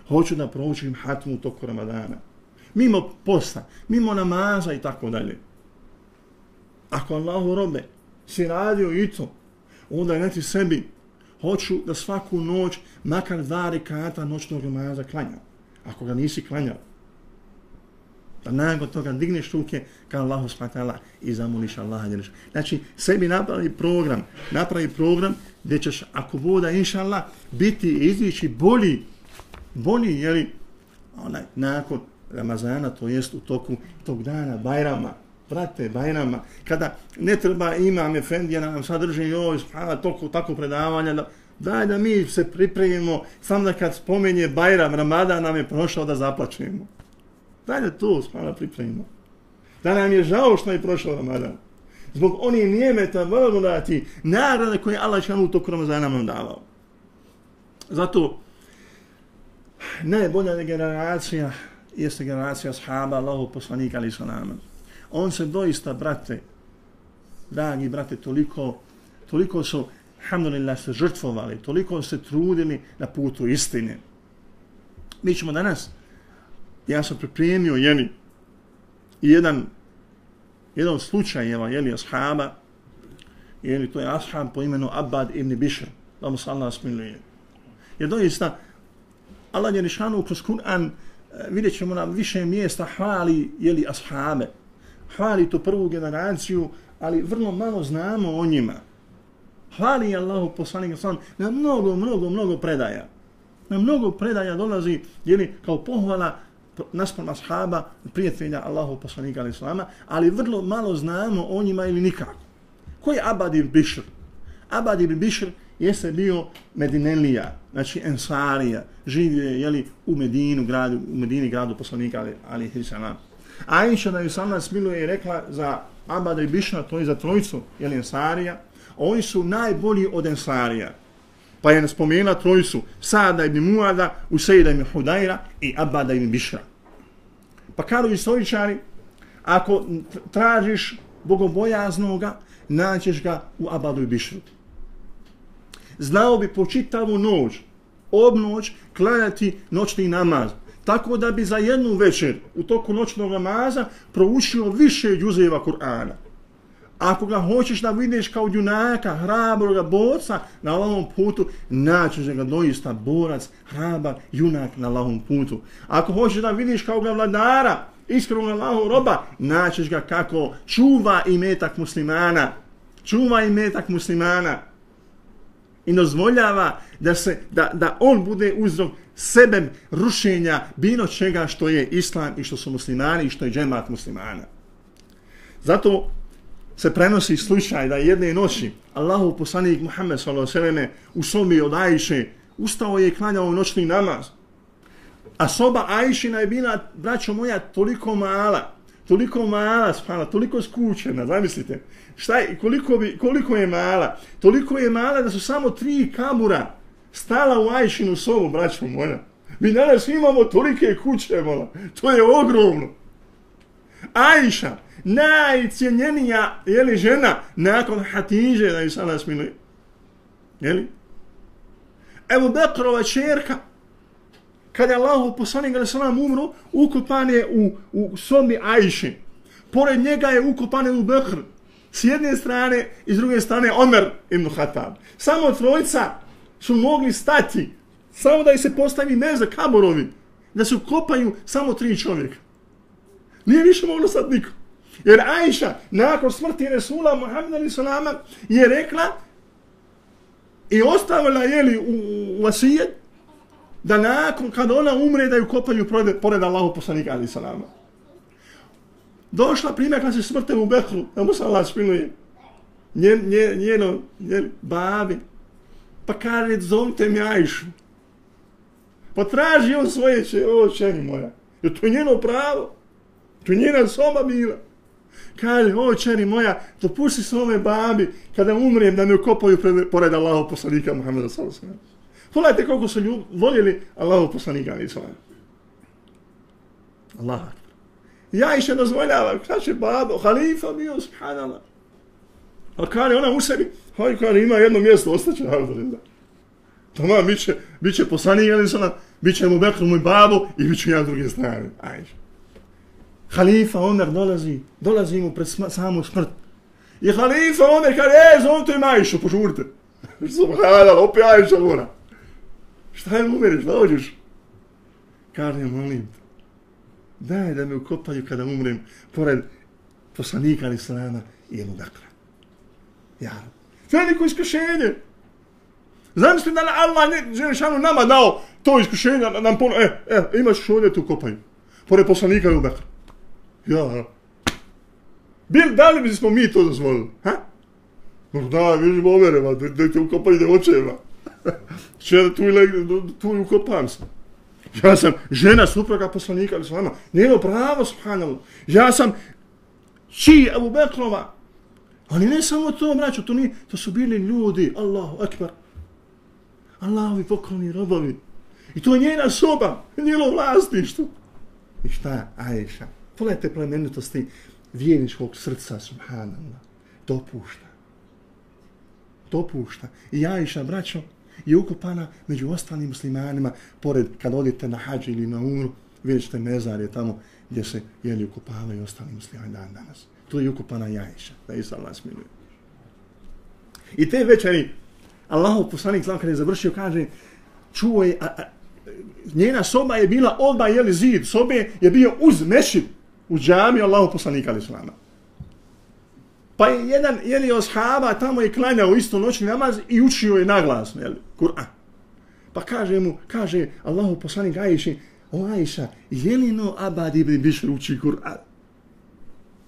Hoću da proučim hatmu u toku Ramadana. Mimo posta, mimo namaza i tako dalje. Ako Allahu robe si radio i to, onda je neti sebi, hoću da svaku noć, makar dva rekata noćnog namaza klanja. Ako ga nisi klanjao. Da nakon toga digneš ruke kao Allahu spatala i zamoliš Allaha. Znači, sebi napravi program, napravi program gdje ćeš, ako voda, inša Allah, biti i izvići bolji, bolji, jeli, onaj, nakon Ramazana, to jest u toku tog dana, Bajrama, brate, Bajrama, kada ne treba imam Efendija nam sadrži, joj, spava, toliko, tako predavanja, da, daj da mi se pripremimo, sam da kad spomenje Bajram, Ramada nam je prošao da zaplačemo. Daj da to spava pripremimo. Da nam je žao što je prošao Ramadan. Zbog oni nijemeta vrlo dati nagrade koje Allah šanu u toku Ramazana nam davao. Zato najbolja generacija jeste generacija sahaba Allahu poslanika ali salama. On se doista, brate, dragi brate, toliko, toliko su, alhamdulillah, se žrtvovali, toliko se trudili na putu istine. Mi ćemo danas, ja sam pripremio, jeli, jedan, jedan slučaj, jeva, jeli, ashaba, jeli, to je ashab po imenu Abad ibn Bishr, da mu se Allah smiluje. Jer doista, Allah je nišanu kroz Kur'an, eh, vidjet ćemo na više mjesta hvali jeli ashabe. Hvali tu prvu generaciju, ali vrlo malo znamo o njima. Hvali Allahu poslanik sallam na mnogo, mnogo, mnogo predaja. Na mnogo predaja dolazi jeli, kao pohvala naspram ashaba, prijatelja Allahu poslanika ali sallama, ali vrlo malo znamo o njima ili nikako. Ko je Abad ibn Bishr? Abad ibn Bishr jeste bio Medinelija, znači Ensarija, živio je jeli, u Medinu, gradu, u Medini gradu poslanika Ali, Ali Hrisalam. Aisha da ju sam nas miluje i rekla za Abada i Bišna, to je za trojicu, jel Ensarija, oni su najbolji od Ensarija. Pa je spomenula trojicu Sada ibn Muada, Usejda ibn Hudajra i Abada ibn Bišra. Pa kada istoričari, ako tražiš bogobojaznoga, naćeš ga u Abadu i Bišru znao bi po čitavu noć, obnoć, klanjati noćni namaz. Tako da bi za jednu večer u toku noćnog namaza proučio više džuzeva Kur'ana. Ako ga hoćeš da vidiš kao junaka, hrabroga borca na ovom putu, naćeš ga doista borac, hrabar, junak na ovom putu. Ako hoćeš da vidiš kao ga vladara, iskrenog Allahu roba, naćeš ga kako čuva i metak muslimana. Čuva i metak muslimana i dozvoljava da se da, da on bude uzrok sebem rušenja bilo čega što je islam i što su muslimani i što je džemat muslimana. Zato se prenosi slučaj da jedne noći Allahu poslanik Muhammed s.a.v. u sobi od Ajše ustao je i klanjao noćni namaz. A soba Ajšina je bila, braćo moja, toliko mala, toliko mala spala, toliko skučena, zamislite. Šta je, koliko, bi, koliko je mala? Toliko je mala da su samo tri kabura stala u Ajšinu sobu, braćo moja. Mi danas imamo tolike kuće, mola. To je ogromno. Ajša, najcijenjenija, jeli, žena, nakon Hatiže, da je sada smiluje. Jeli? Evo Bekrova čerka, kada je Allah poslanik ali sallam umro, ukopan je u, u sobi Ajše. Pored njega je ukopan u Bekr. S jedne strane i s druge strane Omer ibn Khattab. Samo trojica su mogli stati, samo da ih se postavi ne za da se ukopaju samo tri čovjeka. Nije više moglo sad niko. Jer Ajša, nakon smrti Resula Muhammeda ali sallama, je rekla i ostavila jeli, u, u asijet, da nakon kad ona umre da ju kopaju pored, pored Allahu poslanika ali salama. Došla primjekla se smrte u Behru, da mu se Allah spinuje. Njen, njen, njeno, njen, babi. Pa kaže, zovite mi Ajšu. Pa traži on svoje će, o čeri moja. Jer to njeno pravo? To je njena soba bila. Kaže, o čeri moja, dopusti se ove babi kada umrem da me ukopaju pored Allahu poslanika Muhammeda sallallahu alejhi ve. Pogledajte koliko su ljub, voljeli Allahu poslanika ali sallam. Allah. Ja iše dozvoljava, šta će babo, halifa bio, subhanallah. A kada ona u sebi, haj kada ima jedno mjesto, ostaće, alhamdulillah. Toma, bit će, bit će poslanik ali sallam, bit će mu bekru moj babo i bit će ja druge strane. Ajde. Halifa Omer dolazi, dolazi mu pred sma, samu smrt. I halifa Omer kaže, e, zovite majšu, požurite. (laughs) Subhanallah, opet ajša Šta je umeriš, da ođeš? Kaže, molim te. daj da me ukopaju kada umrem pored poslanika ali i Ebu Bekra. Dakle. Ja. Veliko iskušenje. Zamislite da Allah ne, Želešanu nama dao to iskušenje, nam pono, e, e, imaš što ovdje tu kopaju. Pored poslanika Ebu Bekra. Ja. Bil, da li bismo mi to dozvolili? Ha? No da, vidimo overeva, da, da te ukopaju da očeva. (laughs) Če da tu, tu ukopam se. Ja sam žena supruga poslanika, ali svama, nema pravo, subhanallah. Ja sam čiji Abu Bekrova. Ali ne samo to, braćo, to, nije, to su bili ljudi, Allahu akbar. Allahovi pokloni robovi. I to je njena soba, njeno vlastištvo. I šta je, Ajša? Pogledajte plemenitosti vjerničkog srca, subhanallah. Dopušta. Dopušta. I Ajša, braćo, je ukopana među ostalim muslimanima, pored kad odite na hađ ili na umru, vidjet ćete mezarje tamo gdje se jeli ukopavaju ostali muslimani dan danas. Tu je ukupana Jajša, da je Allah smiluje. I te večeri, Allahu poslanik znam kada je završio, kaže, čuo je, a, a, njena soba je bila odmah, jeli zid, sobe je bio uz mešin, u džami Allahu poslanika ali slama. Pa je jedan, jeli, oshaba tamo je klanjao isto noćni namaz i učio je naglasno, jeli, Kur'an. Pa kaže mu, kaže Allahu poslanik Ajši, o Ajša, je li no Abad ibn Bišr uči Kur'an?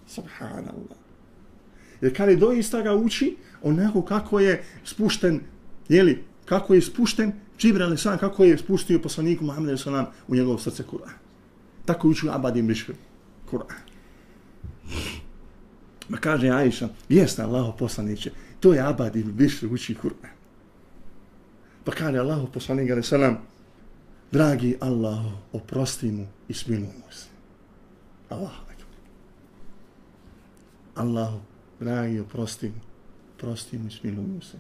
Subhanallah. Jer kada je doista ga uči, onako kako je spušten, jeli, kako je spušten, Džibra ali sam, kako je spustio poslaniku Muhammedu sallam u njegovo srce Kur'an. Tako je učio Abad ibn Bišr Kur'an. Ma kaže Ajša, jeste Allaho poslaniće, to je Abad ibn Bišr uči Kur'an. Pa kaže Allaho poslanik ali sallam, dragi Allaho, oprosti mu i smiluj mu se. Allah. Allahu, dragi, oprosti mu, oprosti mu i smiluj mu se.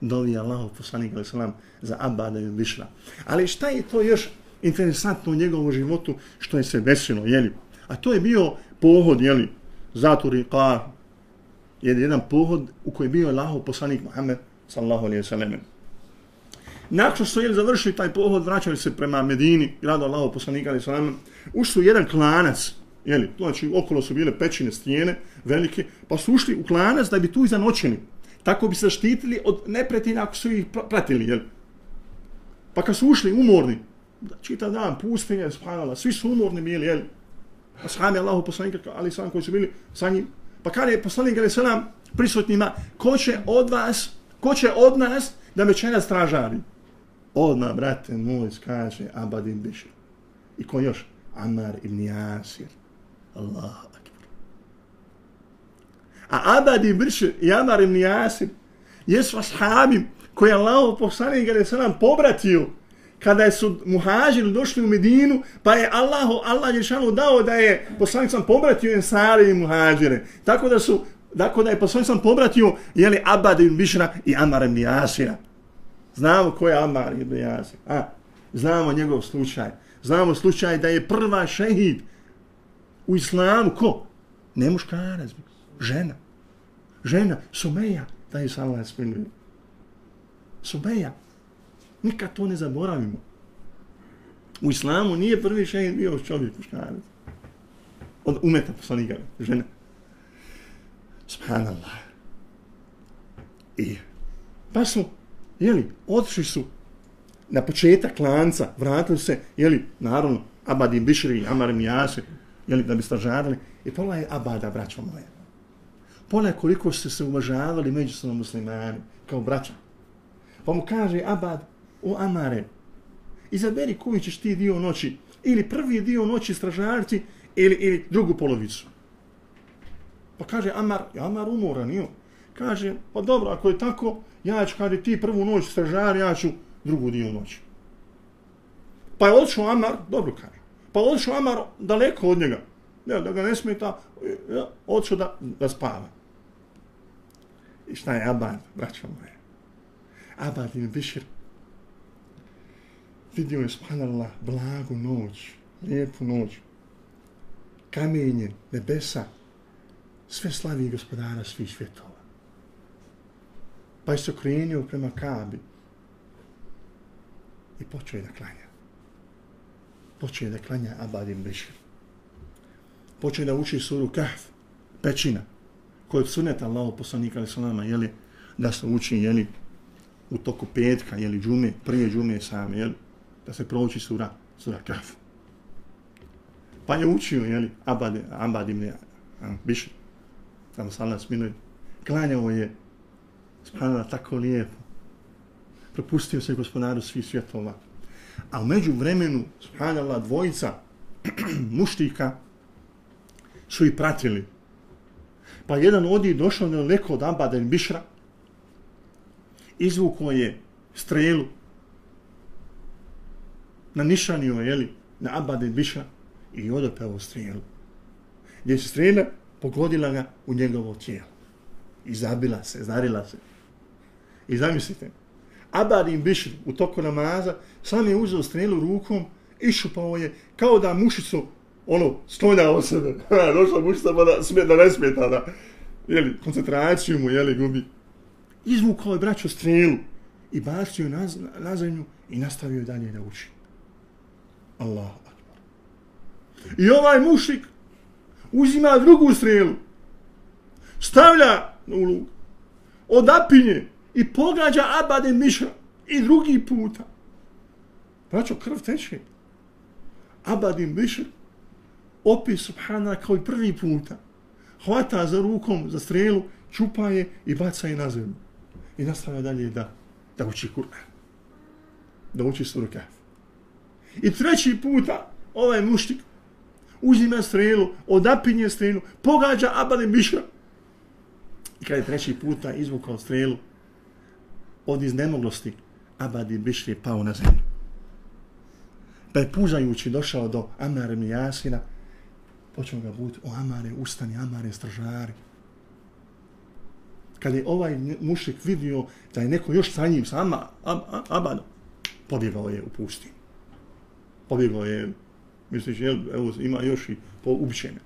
Dovi Allahu, poslanik alaih salam, za Abada i Bišra. Ali šta je to još interesantno u njegovom životu što je se desilo, jeli? A to je bio pohod, jeli, zaturi, kar, je jedan pohod u kojem je bio Allahu, poslanik Muhammed, sallahu alaihi sallam. Nakon što je završili taj pohod, vraćali se prema Medini, gradu Allahu, poslanika alaihi sallam, ušli jedan klanac, jeli, znači okolo su bile pećine stijene, velike, pa su ušli u klanac da bi tu zanoćeni. Tako bi se štitili od nepretina ako su ih pratili, jeli. Pa kad su ušli umorni, čita dan, pustinje, spanala, svi su umorni bili, jeli. A pa sami Allahu poslanika, ali sam koji su bili sa njim. Pa kada je poslanik, ali selam, prisutnima, ko će od vas, ko će od nas da me čena stražari? Odmah, brate moj, skaže Abadin Bišir. I ko još? Amar ibn Jasir. Allah akbar. A Abad i Brš i Amar ibn Jasir jesu ashabi koji Allah poslanik kada se nam pobratio kada su muhađiri došli u Medinu, pa je Allah, Allah je šanu dao da je poslanik sam pobratio Ensari i muhađire. Tako da su Dakle, da je poslanik sam pobratio, jeli, Abad ibn Bišra i Amar ibn Jasira. Znamo ko je Amar ibn Jasir. A, znamo njegov slučaj. Znamo slučaj da je prva šehid u islamu, ko? Ne muškarac, žena. Žena, Sumeja, da je Allah smiluje. Sumeja. Nikad to ne zaboravimo. U islamu nije prvi šehid bio čovjek muškarac. Od umeta poslanika, žena. Subhanallah. I pa su, jeli, otišli su na početak lanca, vratili se, jeli, naravno, Abadi Bišri, Amar Mijase, jeli, da bi stražarili. I pola je abada, braćo moje. Pola je koliko ste se uvažavali međusobno muslimani, kao braća. Pa mu kaže abad, o Amare, izaberi koji ćeš ti dio noći, ili prvi dio noći stražarci, ili, ili drugu polovicu. Pa kaže Amar, ja Amar umora, nije. Kaže, pa dobro, ako je tako, ja ću, kada ti prvu noć stražar, ja ću drugu dio noći. Pa je odšao Amar, dobro kaže, pa odšao Amar daleko od njega, ne, da ga ne smeta, e, odšao da, da spava. I šta je Abad, braćo moje? Abad im Bišir vidio je spanala blagu noć, lijepu noć, kamenje, nebesa, sve slavi gospodara svih svjetova. Pa je se okrenio prema Kabi i počeo je da klanja. Počeo da klanja Abadim im Bišir da uči suru Kahf, pećina, koju je sunet Allaho poslanika ali salama, jeli, da se uči, jeli, u toku petka, jeli, džume, prije džume same, jeli, da se prouči sura, sura Kahf. Pa je učio, jeli, Abad, Abad ibn Bišr, tamo sallam sminuje, klanjao je, subhanallah, tako lijepo, propustio se gospodaru svih svjetova. A među vremenu, subhanallah, dvojica (clears throat) muštika su i pratili. Pa jedan odi došao daleko od Ambaden Bišra, izvuko je strelu, na je, jeli, na Abaden Bišra i odopeo strelu. Gdje se strela pogodila ga u njegovo tijelo. I zabila se, zarila se. I zamislite, Abadin Bišr u toku namaza sam je uzeo strelu rukom i šupao je kao da mušicu ono, stonja o sebe. (laughs) Došla mušica pa da, smije, da ne smeta da jeli, koncentraciju mu jeli, gubi. Izvukao je braćo strelu i bacio je na, na zemlju i nastavio dalje da uči. Allah akbar. I ovaj mušik uzima drugu strelu, stavlja u luk, odapinje i pogađa Abade Mišra i drugi puta. Braćo, krv teče. Abadin Mišra opis subhana kao i prvi puta. Hvata za rukom, za strelu, čupa je i baca je na zemlju. I nastavlja dalje da, da uči Kur'an. Da uči suru I treći puta ovaj muštik uzima strelu, odapinje strelu, pogađa Abade Mišra. I kada je treći puta izvukao strelu, od iznemoglosti, Abadi Bišri je pao na zemlju. Pa je došao do Amare Mijasina, počeo ga buditi, o Amare, ustani, Amare, stražari. Kad je ovaj mušik vidio da je neko još sa njim, sa Ama, Ab, Abadom, pobjegao je u pustinu. Pobjegao je, misliš, jel, evo, ima još i po ubićenju.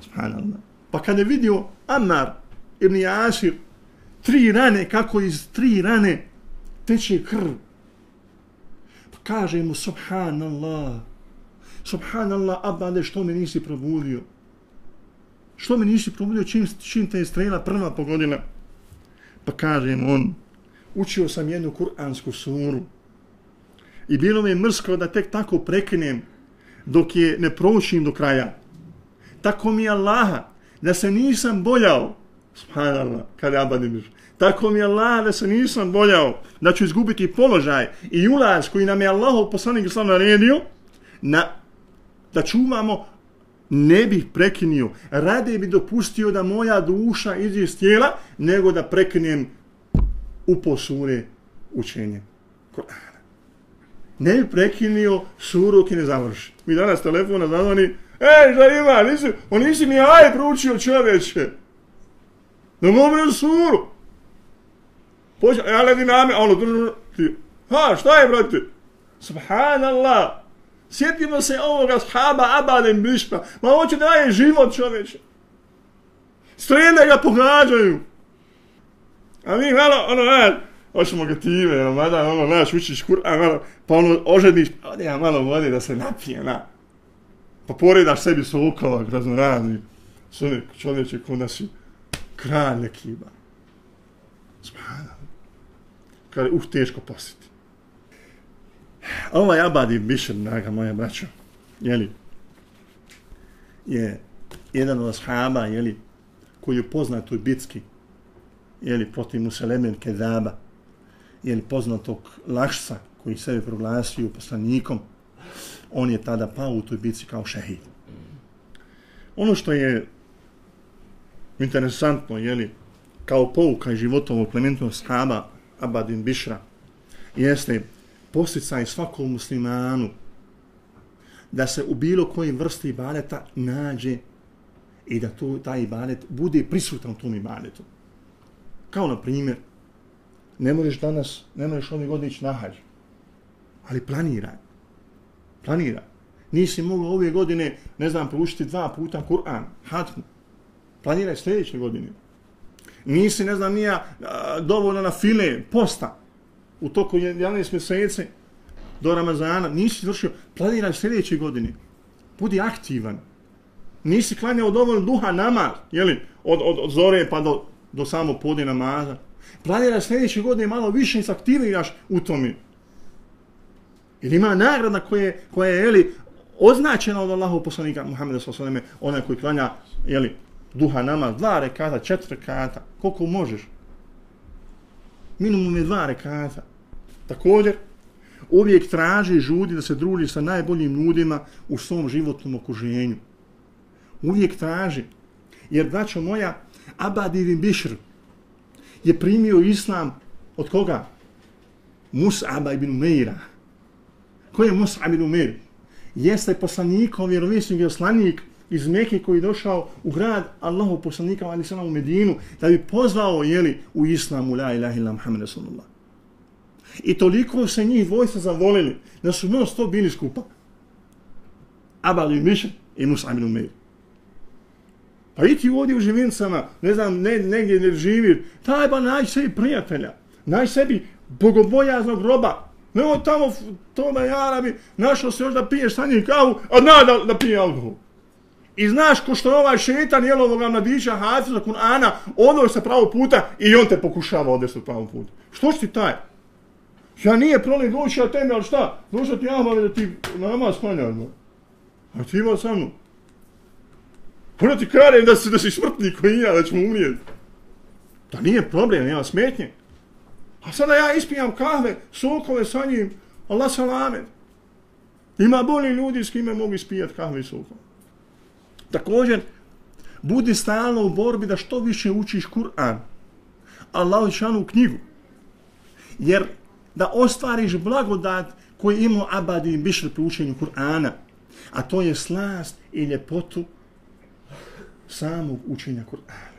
Subhanallah. Pa kad je vidio Amar ibn Jasir, tri rane, kako iz tri rane teče krv. Pa kaže mu, subhanallah, subhanallah, abade, što me nisi probudio? Što me nisi probudio čim, čim te je strela prva pogodila? Pa kaže mu on, učio sam jednu kuransku suru i bilo mi je mrsko da tek tako prekinem dok je ne proučim do kraja. Tako mi je Allaha, da se nisam bojao Subhanallah, kada je Abadi Tako mi je Allah da se nisam boljao da ću izgubiti položaj i ulaz koji nam je Allah poslanik islam naredio na, da čuvamo ne bih prekinio. Rade bi dopustio da moja duša izi iz tijela nego da prekinem u posure učenje Ne bi prekinio suru ki ne završi. Mi danas telefona zadani, ej, šta ima, nisi, on nisi ni aj pručio čoveče. Da mu obrnu suru. Pođa, ja ledi nami, ono, ti, ha, šta je, brate? Subhanallah. Sjetimo se ovoga shaba Abaden Bišpa. Ma hoće da je život čoveče. Strene ga pogađaju. A mi malo, ono, ne, hoćemo ga time, ono, mada, ono, naš, učiš Kur'an, malo, pa ono, ožediš, pa ode ja malo vode da se napije, na. Pa poredaš sebi sokova, razno razni. Sve čovječe, ko nas je kralj nekiba. Subhanallah. je, uh, teško posjeti. Ovaj Abadi Bišer, draga moja braća, jeli, je jedan od ashaba, jeli, koji je poznat u bitski, jeli, protiv Muselemen Kedaba, jeli, poznatog Lašsa, koji sebe proglasio poslanikom, on je tada pao u toj bitci kao šehid. Ono što je interesantno, jeli, kao pouka životovog plementovog shaba Abadin Bišra, jeste posticaj svakom muslimanu da se u bilo kojim vrsti ibadeta nađe i da to, taj ibadet bude prisutan u tom ibadetu. Kao na primjer, ne možeš danas, ne možeš ove godine ići na hađ, ali planiraj. Planiraj. Nisi mogao ove godine, ne znam, proučiti dva puta Kur'an, hatmu. Planiraj sljedeće godine. Nisi, ne znam, nija dovoljno na file, posta u toku 11 mjeseci do Ramazana, nisi vršio, planiraj sljedeće godine. Budi aktivan. Nisi klanjao dovoljno duha namaz, jeli, od, od, od zore pa do, do samo podne namaza. Planiraj sljedeće godine malo više se aktiviraš u tome. Jer ima nagrada koje, koja je, jeli, označena od Allahov poslanika Muhammeda s.a.v. onaj koji klanja, jeli, duha namaz, dva rekata, četiri rekata, koliko možeš. Minimum je dva rekata. Također, uvijek traži žudi da se druži sa najboljim ljudima u svom životnom okuženju. Uvijek traži. Jer, braćo moja, Abad ibn Bishr je primio islam od koga? Mus'aba ibn Umeira. Ko je Mus'ab ibn Umeir? Jeste poslanikom, vjerovisnik i oslanik iz Mekke koji je došao u grad Allahu poslanika ali sallam ono u Medinu da bi pozvao jeli u islamu la ilaha illa Muhammed sallallahu I toliko se njih dvojca zavolili da su non stop bili skupa. Aba i Miša i Musa ibn Umeir. Pa i ti ovdje u živincama, ne znam, ne, negdje ne živi, taj ba naj sebi prijatelja, naj sebi bogobojaznog roba. Ne tamo, to da ja našao se još da piješ sa njim kavu, a zna da, da pije alkohol. I znaš ko što je ovaj šetan jel ovoga mladića Hafiza Kur'ana, ono se pravo puta i on te pokušava odvesti od pravog puta. Što si ti taj? Ja nije proli doći ja teme, ali šta? Došao ti ja da ti nama no. A ti ima sa mnom. Puno ti kare da si, da si smrtnik koji ja, da ćemo umrijeti. Da nije problem, nema smetnje. A sada ja ispijam kahve, sokove sa njim, Allah salamet. Ima bolji ljudi s kime mogu ispijati kahve i sokove. Također, budi stalno u borbi da što više učiš Kur'an. Allah šanu knjigu. Jer da ostvariš blagodat koji imao Abadi i Bišr pri učenju Kur'ana, a to je slast i ljepotu samog učenja Kur'ana.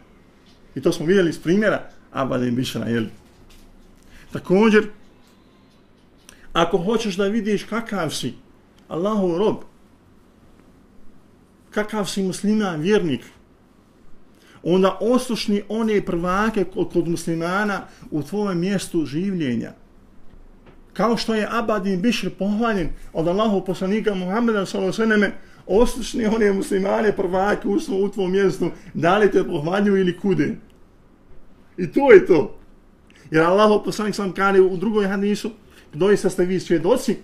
I to smo vidjeli iz primjera Abadi i Bišra, jel? Također, ako hoćeš da vidiš kakav si Allahov rob, kakav si musliman, vjernik, onda oslušni one prvake kod muslimana u tvojem mjestu življenja. Kao što je Abadin Bišr pohvaljen od Allahu poslanika Muhammeda s.a.v. Oslušni one muslimane prvake u, u tvom mjestu, da li te pohvaljuju ili kude. I to je to. Jer Allahu poslanik sam kare u drugoj hadisu, doista ste vi svjedoci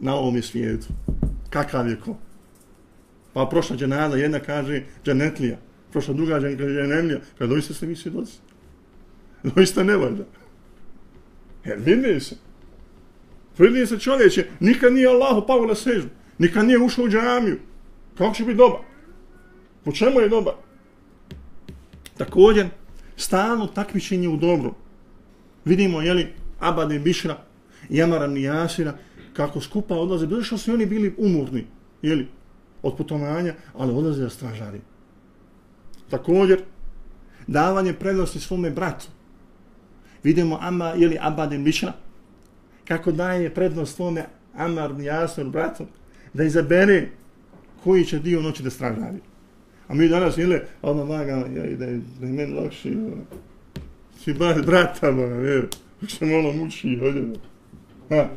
na ovom svijetu. Kakav je ko? Pa prošla dženaza, jedna kaže dženetlija, prošla druga dženetlija kaže dženemlija, kada doista ste mi svjedoci. (laughs) Doista ne valjda. Jer vidi se. Vidi se čovječe, nikad nije Allah pao na sežu, nikad nije ušao u džamiju. Kako će biti dobar? Po čemu je dobar? Također, stalno takmičenje u dobro. Vidimo, jeli, Abade Bišra i Amara Nijasira, kako skupa odlaze, bilo što su oni bili umorni, jeli, od putovanja, ali odlaze da stražari. Također, davanje prednosti svome bratu. Vidimo Amma, ili Abadem Mišra, kako daje prednost svome Amar Jasnor bratu, da izabere koji će dio noći da stražari. A mi danas, ili, ono vaga, ja, da, je, da je meni lakši, ono, si bar brata, jer, što malo muči, ovdje. Ha,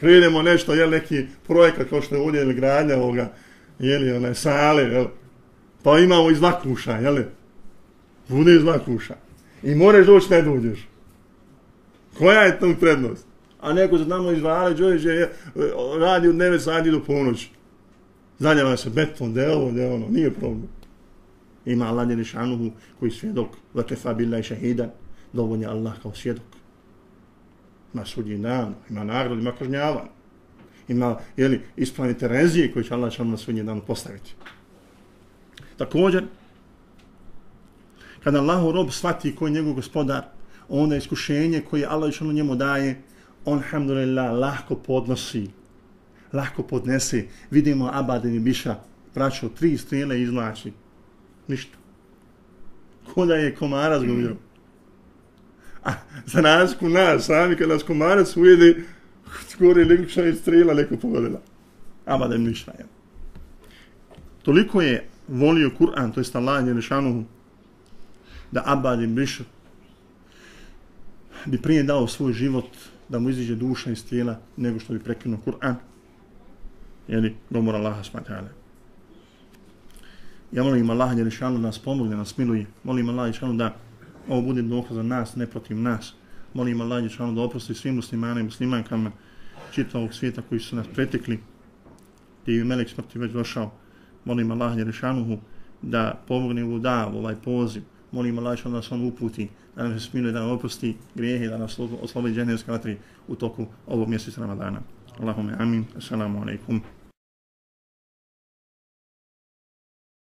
krenemo nešto, je neki projekat kao što je ovdje ili gradnja ovoga, jeli, one sale, jel? Pa imamo iz vakuša, jeli? Bude iz vakuša. I moraš doći, ne dođeš. Koja je tu prednost? A neko za nama izvale, Đorić e, radi od 9 sati do ponoći. Zanjava se beton, da je ovo, da je ono, nije problem. Ima Allah njeni koji koji svjedok, dakle bila i šahidan, dovoljno Allah kao svjedok. Ima sudji dan, ima nagrad, ima kažnjavan ima jeli, ispravne Terezije koji će Allah šalom na svoj dan postaviti. Također, kada Allahu rob shvati koji je njegov gospodar, onda iskušenje koje Allah šalom njemu daje, on, alhamdulillah, lahko podnosi, lahko podnese. Vidimo Abadin i Biša, praćo, tri strijele izlači. Ništa. Koda je komara zgubio. A za razliku nas, sami kad nas komarac ujede, skoro električna je strela neko pogodila. Ama da im ništa je. Toliko je volio Kur'an, to je Allah je nešanuhu, da Abad im Bišr bi prije dao svoj život da mu iziđe duša iz tijela nego što bi prekinuo Kur'an. Jeli, gomor Allaha smatale. Ja molim Allaha Đelešanu da nas pomogne, nas miluje. Molim Allaha Đelešanu da ovo bude dokaz za nas, ne protiv nas. Molim Allaha Đelešanu da oprosti svim muslimanima i muslimankama čitavog svijeta koji su nas pretekli, gdje je melek smrti već došao. Molim Allah Jerešanuhu da pomogne u da ovaj poziv. Molim Allah da nas on uputi, da nas smiluje, da nam oprosti grijehe, da nas oslobodi dženevske vatri u toku ovog mjeseca Ramadana. Allahume amin. Assalamu alaikum.